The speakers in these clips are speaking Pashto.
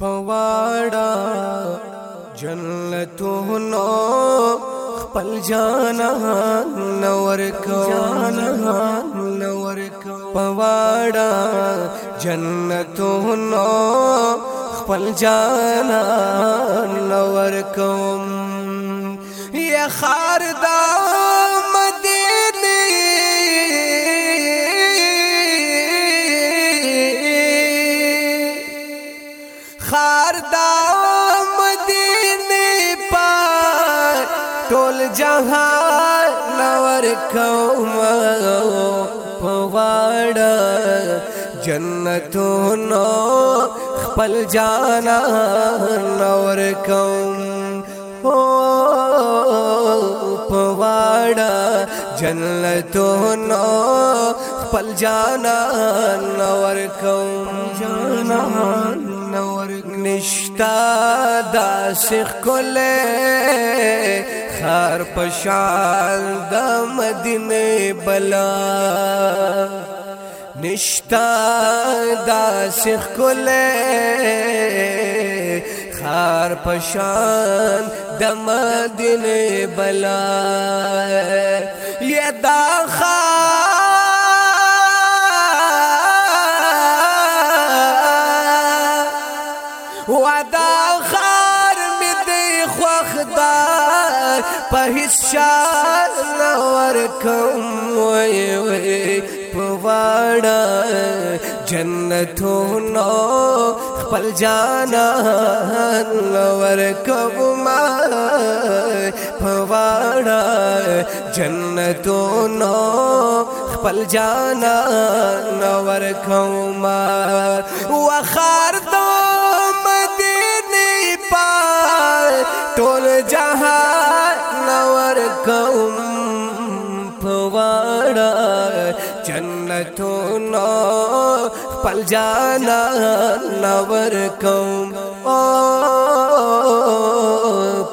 پواړه جنتونو خپل جانان نور کو جانان نور کو پواړه جنتونو خپل جانان نور کوم یا خاردار مدینه پا ټول جهان لور کوم پواړ جنتونو خپل جانا نور کوم پواړ جنتونو خپل جانا نور کوم جانا نشتا دا سیخ کلے خار پشان دا مدین بلا نشتا دا سیخ کلے خار پشان دا مدین بلا یہ دا خار نورکھا نو پل جانا نورکھو ماں پواڑا نو پل جانا نورکھو مار تو مدنی پار ټول جہاں کوم پواړه جنتونو خپل جانا نور کوم او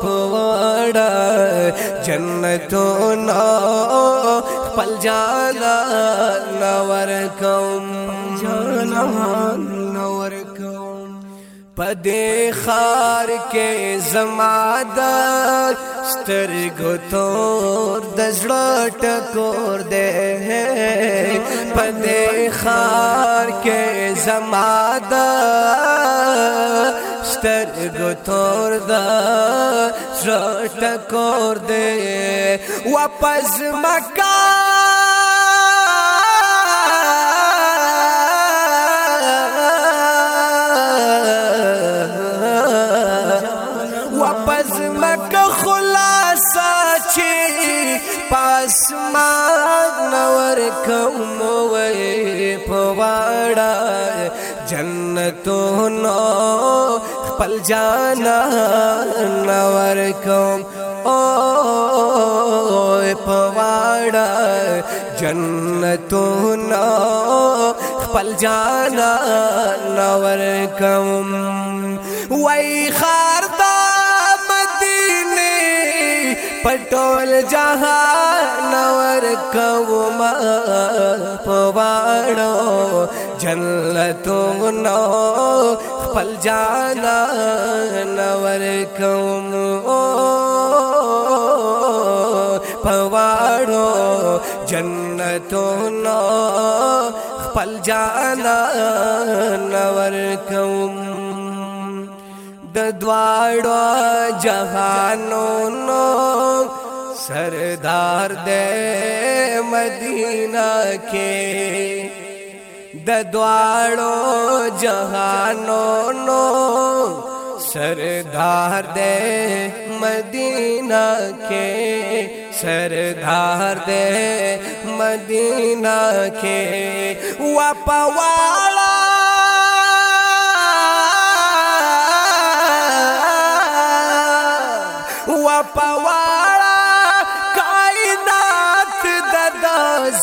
پواړه جنتونو خپل جانا نور کوم جانا نور کوم پدې خار کې زما د سترګو تور د زړه ټکور دې پدې خار کې زماده سترګو تور دا زړه ټکور دې واپس مکه اسمان نور کوم وې پواړه جنتو نو خپل جانا نور کوم او پواړه جنتو نو خپل جانا نور کوم پټول جهان ور کوما پواړو جنتو نو خپل جانا نور کوم پواړو جنتو نو خپل جانا نور کوم ددواڑو جہانو سردار دے مدینہ کے ددواڑو جہانونو سردار دے مدینہ کے سردار دے مدینہ کے وا پواړه کائنات د د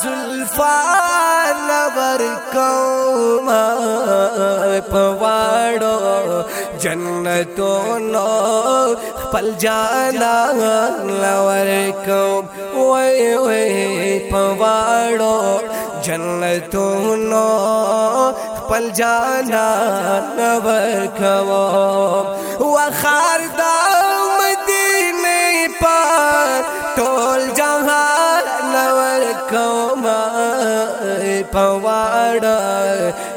زلفان ور کوم پواړو جنتو نو خپل جانا لور کوم وای وای پواړو جنتو نو خپل جانا لور کوم وخا پوار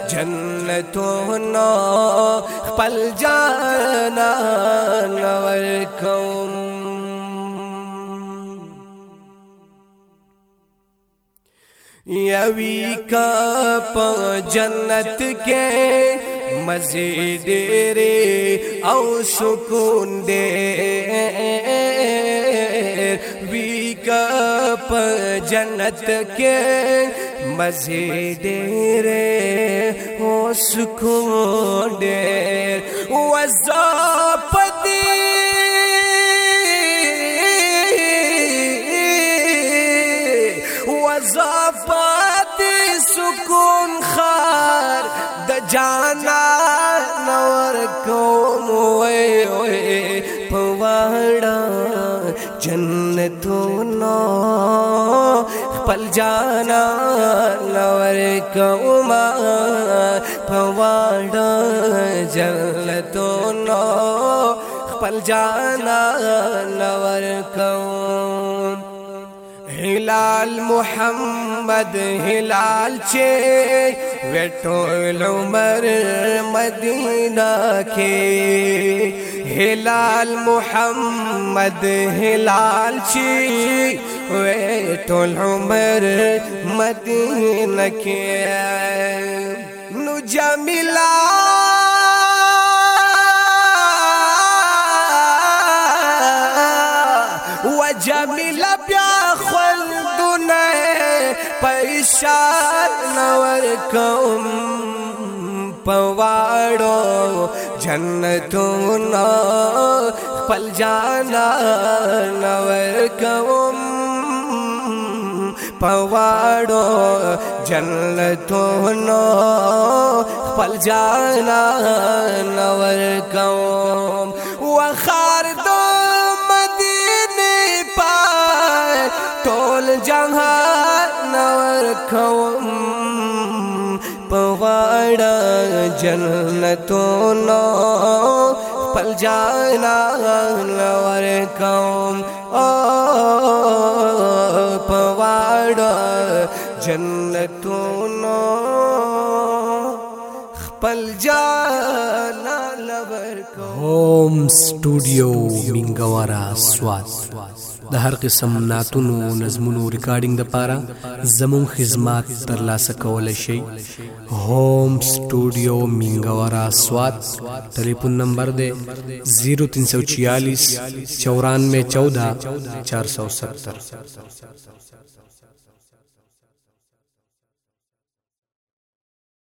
جنتوں ن پل یوی کپ جنت کے مزے رے او سکون دے وی کپ جنت کے مزے دے رے اس کو وزا پتی وزا پتی سکون خار دا جانا نور کون وے وے پوارا جنتوں نور پل جانا لور کوما ماں پوا ڈالتو ن پل جانا لور کوم لال محمد ہلال چھٹو لوگ مدینہ کھی ہلال محمد ہلال چھی ویٹھو عمر مدین کے نجا ملا وجا ملا پیا خلدن پیشات نور کم پوارو جن تون پل جانا نور کم پواړو جنتونو خپل جانا نور کوم وخار د مدینه پای ټول جهان نور کوم پواړو جنتونو خپل جانا نور کوم او جنتونو خپل جانا لور کو هوم سټوډیو منګوارا سواد د هر قسم ناتونو نظمونو ریکارډینګ د پاره زمون خدمات تر لاسه کول شي هوم سټوډیو منګوارا سواد ټلیفون نمبر دی 0346 94 14 470